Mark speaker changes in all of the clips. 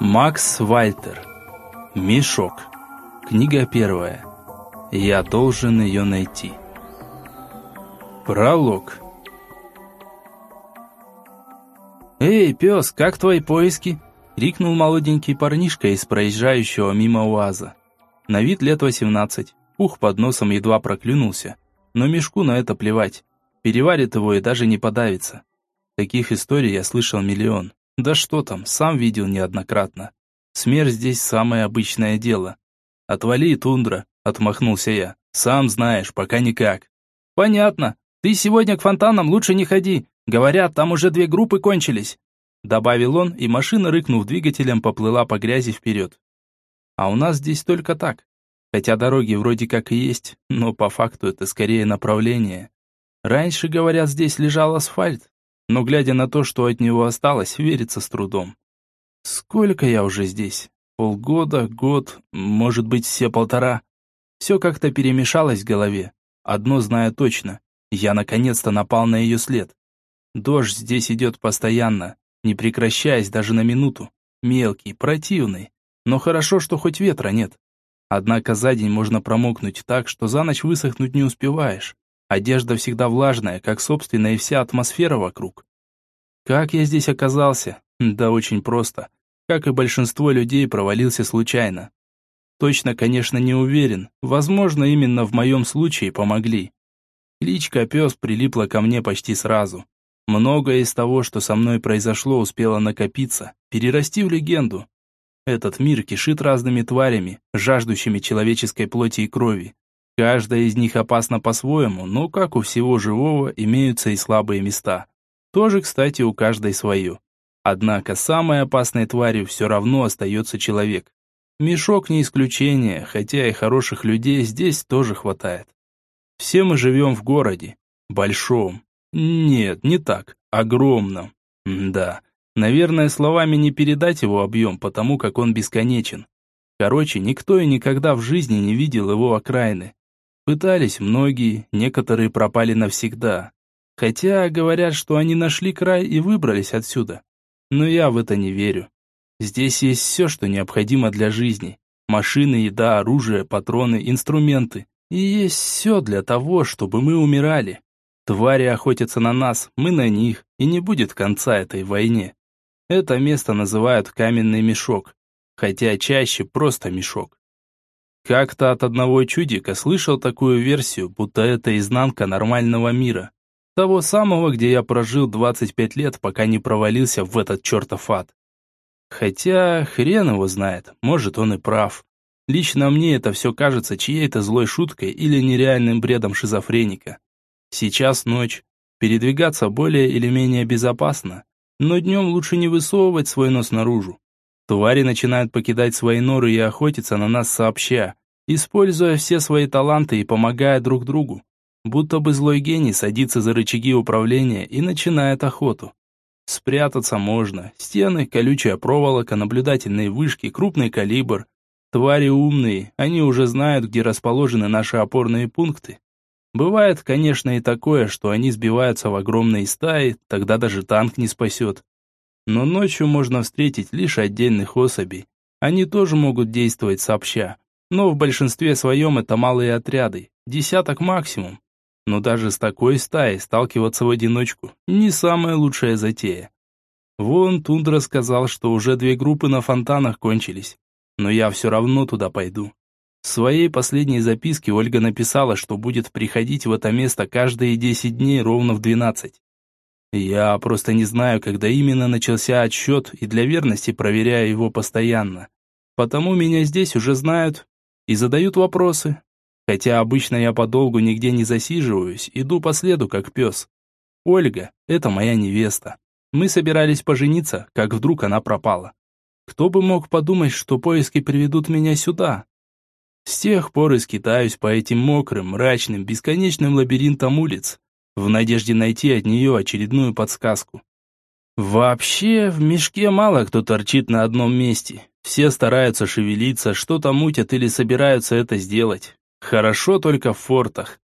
Speaker 1: Макс Вальтер. Мешок. Книга первая. Я должен ее найти. Пролог. «Эй, пес, как твои поиски?» — крикнул молоденький парнишка из проезжающего мимо УАЗа. На вид лет восемнадцать. Ух под носом едва проклюнулся. Но мешку на это плевать. Переварит его и даже не подавится. Таких историй я слышал миллион. Да что там, сам видел неоднократно. Смерть здесь самое обычное дело. Отвали, тундра, отмахнулся я. Сам знаешь, пока никак. Понятно. Ты сегодня к фонтанам лучше не ходи. Говорят, там уже две группы кончились. Добавил он, и машина, рыкнув двигателем, поплыла по грязи вперед. А у нас здесь только так. Хотя дороги вроде как и есть, но по факту это скорее направление. Раньше, говорят, здесь лежал асфальт, но глядя на то, что от него осталось, верится с трудом. Сколько я уже здесь? Полгода, год, может быть, все полтора. Все как-то перемешалось в голове. Одно знаю точно. Я наконец-то напал на ее след. Дождь здесь идет постоянно, не прекращаясь даже на минуту. Мелкий, противный. Но хорошо, что хоть ветра нет. Однако за день можно промокнуть так, что за ночь высохнуть не успеваешь. Одежда всегда влажная, как собственная и вся атмосфера вокруг. Как я здесь оказался? Да очень просто. Как и большинство людей, провалился случайно. Точно, конечно, не уверен. Возможно, именно в моем случае помогли. Кличка «Пес» прилипла ко мне почти сразу. Многое из того, что со мной произошло, успело накопиться, перерасти в легенду. Этот мир кишит разными тварями, жаждущими человеческой плоти и крови. Каждая из них опасна по-своему, но, как у всего живого, имеются и слабые места. Тоже, кстати, у каждой свое. Однако самой опасной тварью все равно остается человек. Мешок не исключение, хотя и хороших людей здесь тоже хватает. Все мы живем в городе. Большом. Нет, не так. Огромном. М да. Наверное, словами не передать его объем, потому как он бесконечен. Короче, никто и никогда в жизни не видел его окраины. Пытались многие, некоторые пропали навсегда. Хотя говорят, что они нашли край и выбрались отсюда. Но я в это не верю. Здесь есть все, что необходимо для жизни. Машины, еда, оружие, патроны, инструменты. И есть все для того, чтобы мы умирали. Твари охотятся на нас, мы на них, и не будет конца этой войне. Это место называют каменный мешок, хотя чаще просто мешок. Как-то от одного чудика слышал такую версию, будто это изнанка нормального мира. Того самого, где я прожил 25 лет, пока не провалился в этот чертов ад. Хотя хрен его знает, может он и прав. Лично мне это все кажется чьей-то злой шуткой или нереальным бредом шизофреника. Сейчас ночь, передвигаться более или менее безопасно, но днем лучше не высовывать свой нос наружу. Твари начинают покидать свои норы и охотиться на нас сообща, используя все свои таланты и помогая друг другу. Будто бы злой гений садится за рычаги управления и начинает охоту. Спрятаться можно. Стены, колючая проволока, наблюдательные вышки, крупный калибр. Твари умные, они уже знают, где расположены наши опорные пункты. Бывает, конечно, и такое, что они сбиваются в огромные стаи, тогда даже танк не спасет. Но ночью можно встретить лишь отдельных особей. Они тоже могут действовать сообща. Но в большинстве своем это малые отряды, десяток максимум. Но даже с такой стаей сталкиваться в одиночку не самая лучшая затея. Вон Тундра сказал, что уже две группы на фонтанах кончились. Но я все равно туда пойду. В своей последней записке Ольга написала, что будет приходить в это место каждые 10 дней ровно в 12. Я просто не знаю, когда именно начался отсчет, и для верности проверяю его постоянно. Потому меня здесь уже знают и задают вопросы. Хотя обычно я подолгу нигде не засиживаюсь, иду по следу, как пес. Ольга – это моя невеста. Мы собирались пожениться, как вдруг она пропала. Кто бы мог подумать, что поиски приведут меня сюда? С тех пор и скитаюсь по этим мокрым, мрачным, бесконечным лабиринтам улиц, в надежде найти от нее очередную подсказку. Вообще, в мешке мало кто торчит на одном месте. Все стараются шевелиться, что-то мутят или собираются это сделать. Хорошо только в фортах.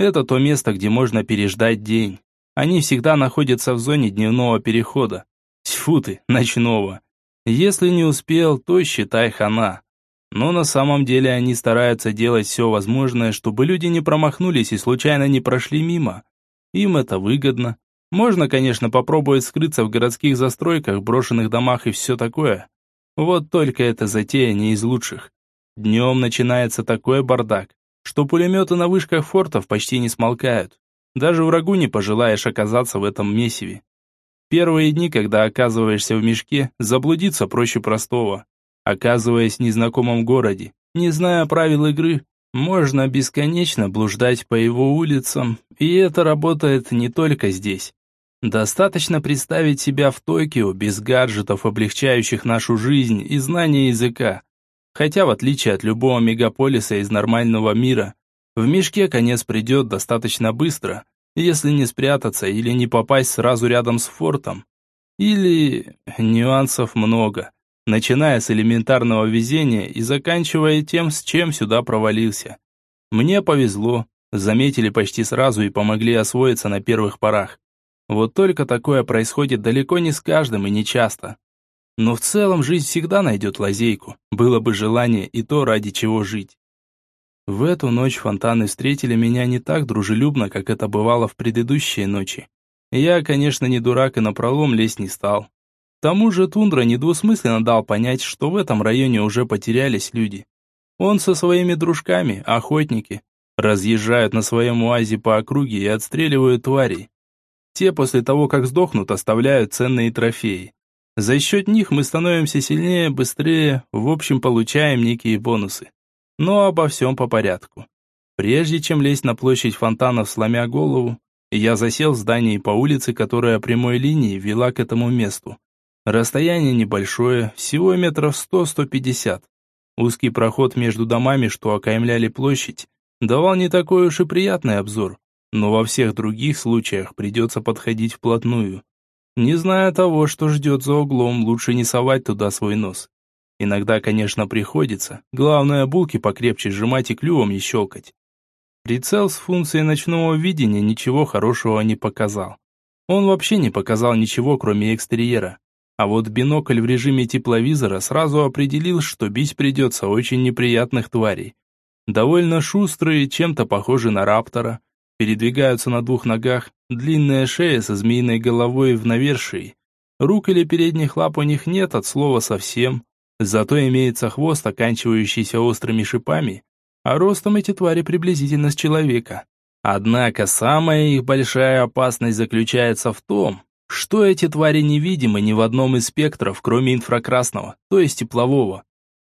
Speaker 1: Это то место, где можно переждать день. Они всегда находятся в зоне дневного перехода. Тьфу ты, ночного. Если не успел, то считай хана. Но на самом деле они стараются делать все возможное, чтобы люди не промахнулись и случайно не прошли мимо. Им это выгодно. Можно, конечно, попробовать скрыться в городских застройках, брошенных домах и все такое. Вот только эта затея не из лучших. Днем начинается такой бардак, что пулеметы на вышках фортов почти не смолкают. Даже врагу не пожелаешь оказаться в этом месиве. Первые дни, когда оказываешься в мешке, заблудиться проще простого. Оказываясь в незнакомом городе, не зная правил игры, можно бесконечно блуждать по его улицам, и это работает не только здесь. Достаточно представить себя в Токио без гаджетов, облегчающих нашу жизнь и знания языка. Хотя, в отличие от любого мегаполиса из нормального мира, в мешке конец придет достаточно быстро, если не спрятаться или не попасть сразу рядом с фортом. Или нюансов много начиная с элементарного везения и заканчивая тем, с чем сюда провалился. Мне повезло, заметили почти сразу и помогли освоиться на первых порах. Вот только такое происходит далеко не с каждым и не часто. Но в целом жизнь всегда найдет лазейку, было бы желание и то, ради чего жить. В эту ночь фонтаны встретили меня не так дружелюбно, как это бывало в предыдущие ночи. Я, конечно, не дурак и напролом лезть не стал. К тому же Тундра недвусмысленно дал понять, что в этом районе уже потерялись люди. Он со своими дружками, охотники, разъезжают на своем уазе по округе и отстреливают тварей. Те после того, как сдохнут, оставляют ценные трофеи. За счет них мы становимся сильнее, быстрее, в общем получаем некие бонусы. Но обо всем по порядку. Прежде чем лезть на площадь фонтанов, сломя голову, я засел в здании по улице, которая прямой линией вела к этому месту. Расстояние небольшое, всего метров 100-150. Узкий проход между домами, что окаймляли площадь, давал не такой уж и приятный обзор, но во всех других случаях придется подходить вплотную. Не зная того, что ждет за углом, лучше не совать туда свой нос. Иногда, конечно, приходится, главное булки покрепче сжимать и клювом не щелкать. Прицел с функцией ночного видения ничего хорошего не показал. Он вообще не показал ничего, кроме экстерьера. А вот бинокль в режиме тепловизора сразу определил, что бить придется очень неприятных тварей. Довольно шустрые, чем-то похожи на раптора, передвигаются на двух ногах, длинная шея со змеиной головой в навершии. Рук или передних лап у них нет от слова совсем, зато имеется хвост, оканчивающийся острыми шипами, а ростом эти твари приблизительно с человека. Однако самая их большая опасность заключается в том, что эти твари невидимы ни в одном из спектров, кроме инфракрасного, то есть теплового.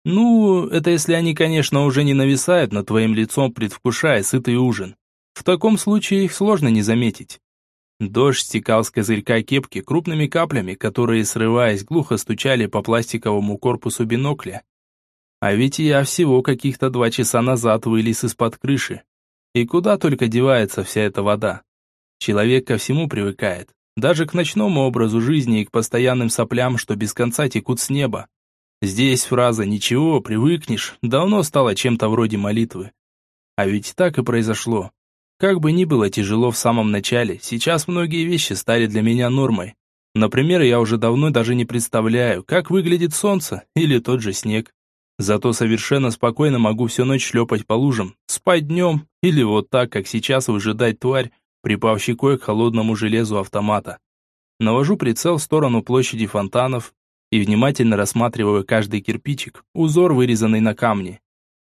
Speaker 1: Ну, это если они, конечно, уже не нависают над твоим лицом, предвкушая сытый ужин. В таком случае их сложно не заметить. Дождь стекал с козырька кепки крупными каплями, которые, срываясь, глухо стучали по пластиковому корпусу бинокля. А ведь я всего каких-то два часа назад вылез из-под крыши. И куда только девается вся эта вода. Человек ко всему привыкает, даже к ночному образу жизни и к постоянным соплям, что без конца текут с неба. Здесь фраза «ничего, привыкнешь» давно стала чем-то вроде молитвы. А ведь так и произошло. Как бы ни было тяжело в самом начале, сейчас многие вещи стали для меня нормой. Например, я уже давно даже не представляю, как выглядит солнце или тот же снег. Зато совершенно спокойно могу всю ночь шлепать по лужам, спать днем или вот так, как сейчас, выжидать тварь, припав щекой к холодному железу автомата. Навожу прицел в сторону площади фонтанов и внимательно рассматриваю каждый кирпичик, узор, вырезанный на камне.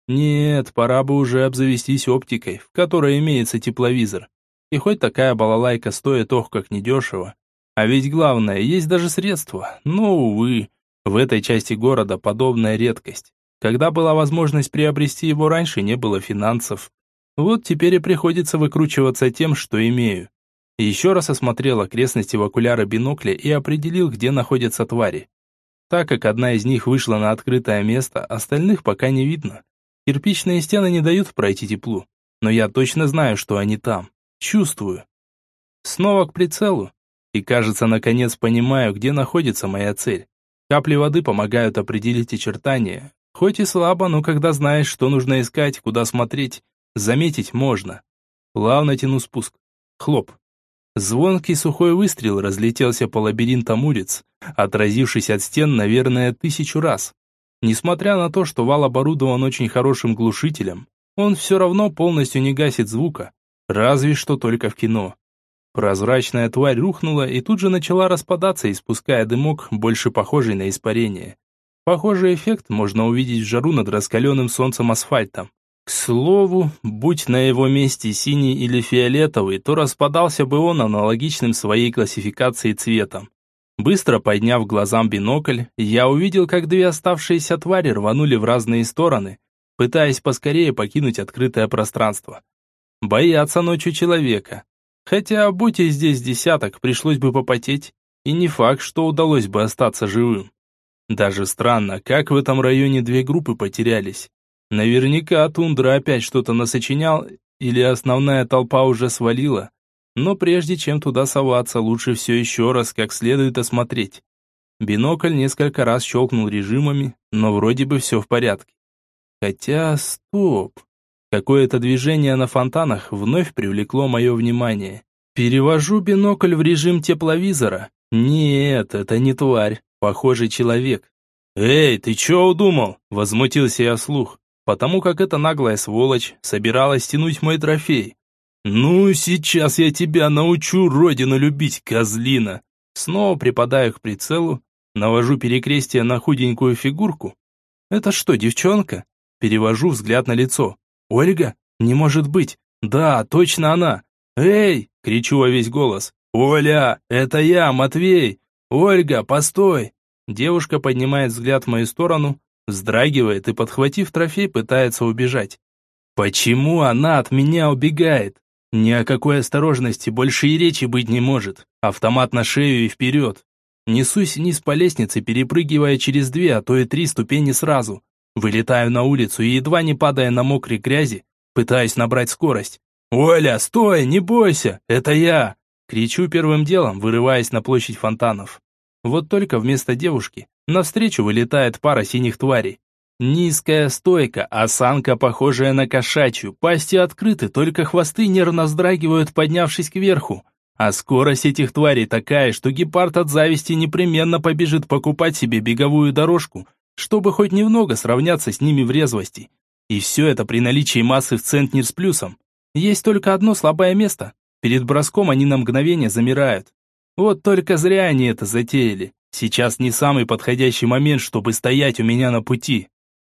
Speaker 1: Нет, пора бы уже обзавестись оптикой, в которой имеется тепловизор. И хоть такая балалайка стоит ох как недешево. А ведь главное, есть даже средства. Но, увы, в этой части города подобная редкость. Когда была возможность приобрести его раньше, не было финансов. Вот теперь и приходится выкручиваться тем, что имею. Еще раз осмотрел окрестности в окуляры бинокля и определил, где находятся твари. Так как одна из них вышла на открытое место, остальных пока не видно. Кирпичные стены не дают пройти теплу, но я точно знаю, что они там. Чувствую. Снова к прицелу. И кажется, наконец понимаю, где находится моя цель. Капли воды помогают определить очертания. Хоть и слабо, но когда знаешь, что нужно искать, куда смотреть, Заметить можно. Плавно тяну спуск. Хлоп. Звонкий сухой выстрел разлетелся по лабиринтам улиц, отразившись от стен, наверное, тысячу раз. Несмотря на то, что вал оборудован очень хорошим глушителем, он все равно полностью не гасит звука, разве что только в кино. Прозрачная тварь рухнула и тут же начала распадаться, испуская дымок, больше похожий на испарение. Похожий эффект можно увидеть в жару над раскаленным солнцем асфальтом. К слову, будь на его месте синий или фиолетовый, то распадался бы он аналогичным своей классификации цветом. Быстро подняв глазам бинокль, я увидел, как две оставшиеся твари рванули в разные стороны, пытаясь поскорее покинуть открытое пространство. Боятся ночью человека. Хотя, будь и здесь десяток, пришлось бы попотеть, и не факт, что удалось бы остаться живым. Даже странно, как в этом районе две группы потерялись. Наверняка Тундра опять что-то насочинял, или основная толпа уже свалила. Но прежде чем туда соваться, лучше все еще раз как следует осмотреть. Бинокль несколько раз щелкнул режимами, но вроде бы все в порядке. Хотя, стоп. Какое-то движение на фонтанах вновь привлекло мое внимание. Перевожу бинокль в режим тепловизора. Нет, это не тварь, похожий человек. «Эй, ты чё удумал?» – возмутился я слух, потому как эта наглая сволочь собиралась тянуть мой трофей. «Ну, сейчас я тебя научу родину любить, козлина!» Снова припадаю к прицелу, навожу перекрестие на худенькую фигурку. «Это что, девчонка?» Перевожу взгляд на лицо. «Ольга? Не может быть! Да, точно она! Эй!» — кричу во весь голос. «Оля, это я, Матвей! Ольга, постой!» Девушка поднимает взгляд в мою сторону, вздрагивает и, подхватив трофей, пытается убежать. «Почему она от меня убегает? Ни о какой осторожности больше и речи быть не может. Автомат на шею и вперед. Несусь вниз по лестнице, перепрыгивая через две, а то и три ступени сразу. Вылетаю на улицу и, едва не падая на мокрой грязи, пытаюсь набрать скорость. «Оля, стой, не бойся, это я!» Кричу первым делом, вырываясь на площадь фонтанов. Вот только вместо девушки навстречу вылетает пара синих тварей. Низкая стойка, осанка, похожая на кошачью, пасти открыты, только хвосты нервно вздрагивают, поднявшись кверху. А скорость этих тварей такая, что гепард от зависти непременно побежит покупать себе беговую дорожку, чтобы хоть немного сравняться с ними в резвости. И все это при наличии массы в центнер с плюсом. Есть только одно слабое место. Перед броском они на мгновение замирают. Вот только зря они это затеяли. Сейчас не самый подходящий момент, чтобы стоять у меня на пути.